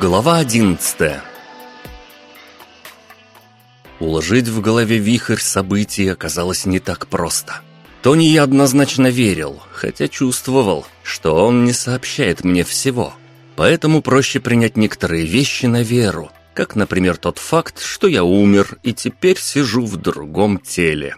Глава одиннадцатая Уложить в голове вихрь событий оказалось не так просто. Тони я однозначно верил, хотя чувствовал, что он не сообщает мне всего. Поэтому проще принять некоторые вещи на веру, как, например, тот факт, что я умер и теперь сижу в другом теле.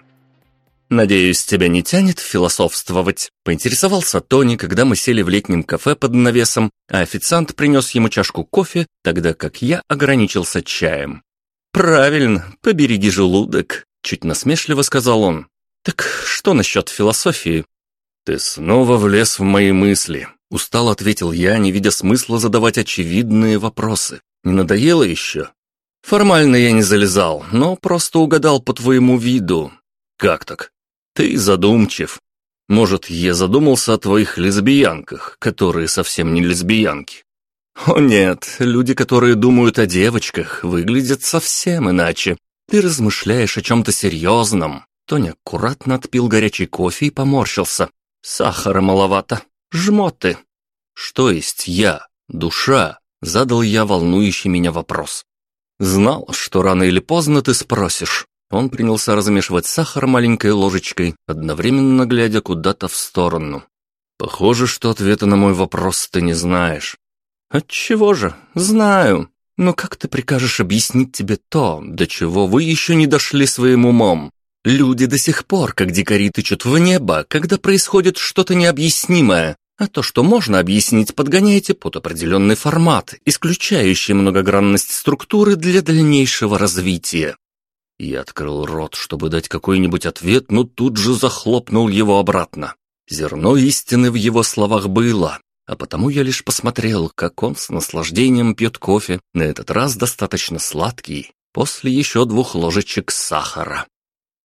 «Надеюсь, тебя не тянет философствовать?» – поинтересовался Тони, когда мы сели в летнем кафе под навесом, а официант принес ему чашку кофе, тогда как я ограничился чаем. «Правильно, побереги желудок», – чуть насмешливо сказал он. «Так что насчет философии?» «Ты снова влез в мои мысли», – устал ответил я, не видя смысла задавать очевидные вопросы. «Не надоело еще?» «Формально я не залезал, но просто угадал по твоему виду». «Как так?» Ты задумчив. Может, я задумался о твоих лесбиянках, которые совсем не лесбиянки? О нет, люди, которые думают о девочках, выглядят совсем иначе. Ты размышляешь о чем-то серьезном. Тоня аккуратно отпил горячий кофе и поморщился. Сахара маловато. Жмоты. Что есть я, душа? Задал я волнующий меня вопрос. Знал, что рано или поздно ты спросишь. Он принялся размешивать сахар маленькой ложечкой, одновременно глядя куда-то в сторону. «Похоже, что ответа на мой вопрос ты не знаешь». «Отчего же? Знаю. Но как ты прикажешь объяснить тебе то, до чего вы еще не дошли своим умом? Люди до сих пор, как дикари, тычут в небо, когда происходит что-то необъяснимое, а то, что можно объяснить, подгоняете под определенный формат, исключающий многогранность структуры для дальнейшего развития. Я открыл рот, чтобы дать какой-нибудь ответ, но тут же захлопнул его обратно. Зерно истины в его словах было, а потому я лишь посмотрел, как он с наслаждением пьет кофе, на этот раз достаточно сладкий, после еще двух ложечек сахара.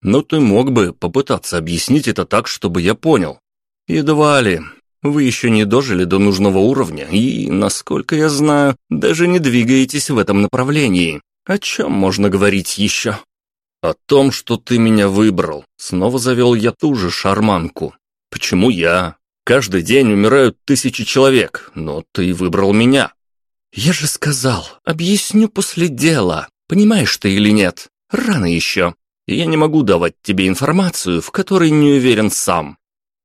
Но ты мог бы попытаться объяснить это так, чтобы я понял. Едва ли. Вы еще не дожили до нужного уровня и, насколько я знаю, даже не двигаетесь в этом направлении. О чем можно говорить еще? «О том, что ты меня выбрал. Снова завел я ту же шарманку. Почему я? Каждый день умирают тысячи человек, но ты выбрал меня». «Я же сказал, объясню после дела. Понимаешь ты или нет? Рано еще. Я не могу давать тебе информацию, в которой не уверен сам».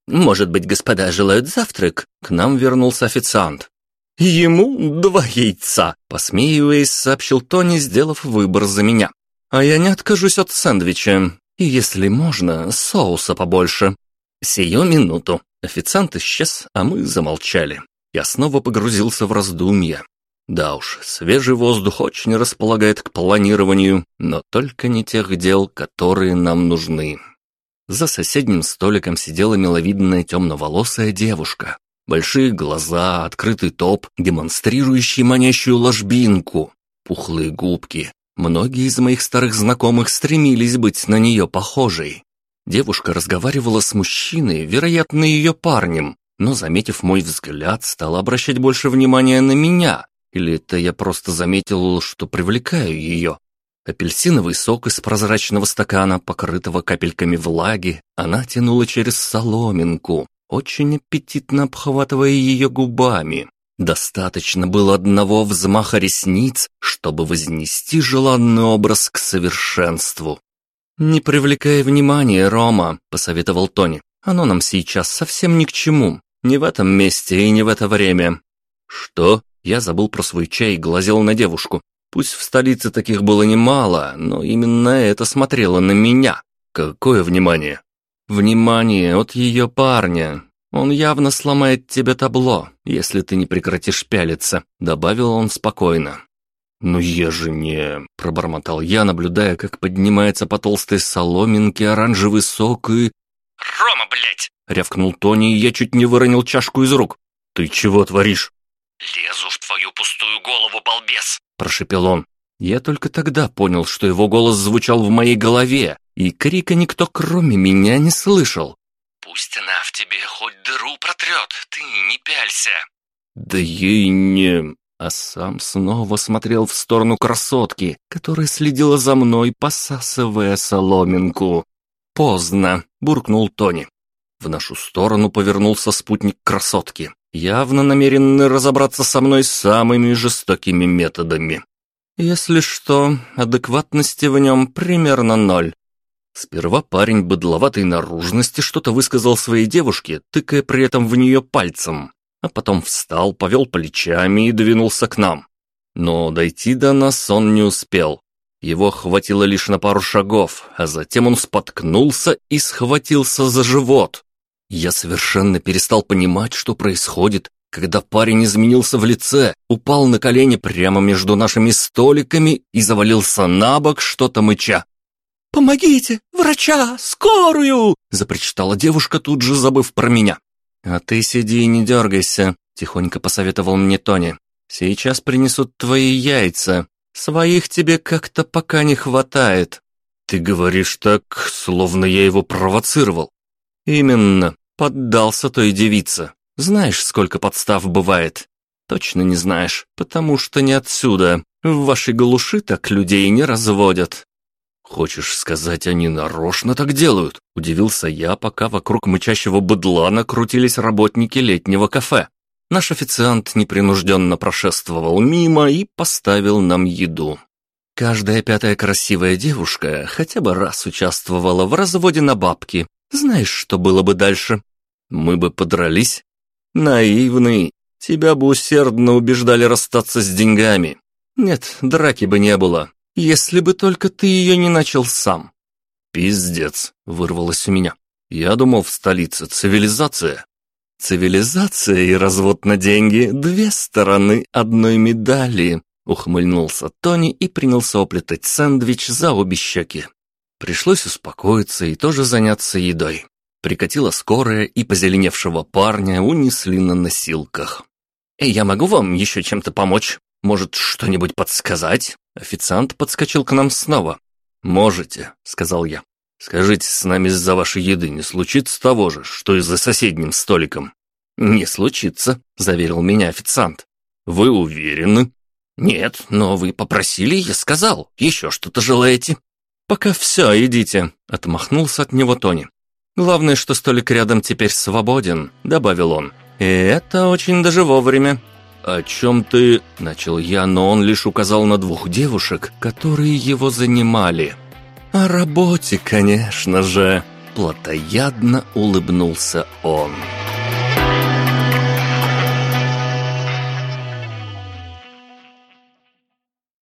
«Может быть, господа желают завтрак?» К нам вернулся официант. «Ему два яйца», — посмеиваясь, сообщил Тони, сделав выбор за меня. А я не откажусь от сэндвича. И если можно, соуса побольше. Сию минуту. Официант исчез, а мы замолчали. Я снова погрузился в раздумья. Да уж, свежий воздух очень располагает к планированию, но только не тех дел, которые нам нужны. За соседним столиком сидела миловидная темноволосая девушка. Большие глаза, открытый топ, демонстрирующий манящую ложбинку, пухлые губки, Многие из моих старых знакомых стремились быть на нее похожей. Девушка разговаривала с мужчиной, вероятно, ее парнем, но, заметив мой взгляд, стала обращать больше внимания на меня. Или это я просто заметил, что привлекаю ее. Апельсиновый сок из прозрачного стакана, покрытого капельками влаги, она тянула через соломинку, очень аппетитно обхватывая ее губами. Достаточно было одного взмаха ресниц, чтобы вознести желанный образ к совершенству. «Не привлекай внимания, Рома», — посоветовал Тони. «Оно нам сейчас совсем ни к чему. Не в этом месте и не в это время». «Что?» Я забыл про свой чай и глазел на девушку. Пусть в столице таких было немало, но именно это смотрело на меня. Какое внимание? Внимание от ее парня, «Он явно сломает тебе табло, если ты не прекратишь пялиться», — добавил он спокойно. «Ну я же не...» — пробормотал я, наблюдая, как поднимается по толстой соломинке оранжевый сок и... «Рома, блядь!» — рявкнул Тони, и я чуть не выронил чашку из рук. «Ты чего творишь?» «Лезу в твою пустую голову, балбес!» — прошепел он. Я только тогда понял, что его голос звучал в моей голове, и крика никто кроме меня не слышал. Пусть она в тебе хоть дыру протрет, ты не пялься. Да ей не... А сам снова смотрел в сторону красотки, которая следила за мной, посасывая соломинку. «Поздно», — буркнул Тони. В нашу сторону повернулся спутник красотки. явно намеренный разобраться со мной самыми жестокими методами. Если что, адекватности в нем примерно ноль. Сперва парень быдловатой наружности что-то высказал своей девушке, тыкая при этом в нее пальцем, а потом встал, повел плечами и двинулся к нам. Но дойти до нас он не успел. Его хватило лишь на пару шагов, а затем он споткнулся и схватился за живот. Я совершенно перестал понимать, что происходит, когда парень изменился в лице, упал на колени прямо между нашими столиками и завалился на бок, что-то мыча. «Помогите! Врача! Скорую!» — запричитала девушка, тут же забыв про меня. «А ты сиди и не дергайся», — тихонько посоветовал мне Тони. «Сейчас принесут твои яйца. Своих тебе как-то пока не хватает». «Ты говоришь так, словно я его провоцировал». «Именно. Поддался той девице. Знаешь, сколько подстав бывает?» «Точно не знаешь, потому что не отсюда. В вашей глуши так людей не разводят». «Хочешь сказать, они нарочно так делают?» – удивился я, пока вокруг мычащего быдла крутились работники летнего кафе. Наш официант непринужденно прошествовал мимо и поставил нам еду. Каждая пятая красивая девушка хотя бы раз участвовала в разводе на бабки. Знаешь, что было бы дальше? Мы бы подрались? Наивный. Тебя бы усердно убеждали расстаться с деньгами. Нет, драки бы не было. Если бы только ты ее не начал сам». «Пиздец», — вырвалось у меня. «Я думал, в столице цивилизация». «Цивилизация и развод на деньги — две стороны одной медали», — ухмыльнулся Тони и принялся оплетать сэндвич за обе щеки. Пришлось успокоиться и тоже заняться едой. Прикатила скорая, и позеленевшего парня унесли на носилках. «Эй, я могу вам еще чем-то помочь? Может, что-нибудь подсказать?» Официант подскочил к нам снова. «Можете», — сказал я. «Скажите, с нами из-за вашей еды не случится того же, что и за соседним столиком?» «Не случится», — заверил меня официант. «Вы уверены?» «Нет, но вы попросили, я сказал. Еще что-то желаете?» «Пока все, идите», — отмахнулся от него Тони. «Главное, что столик рядом теперь свободен», — добавил он. «И это очень даже вовремя. «О чем ты...» – начал я, но он лишь указал на двух девушек, которые его занимали. «О работе, конечно же!» – плотоядно улыбнулся он. «Он...»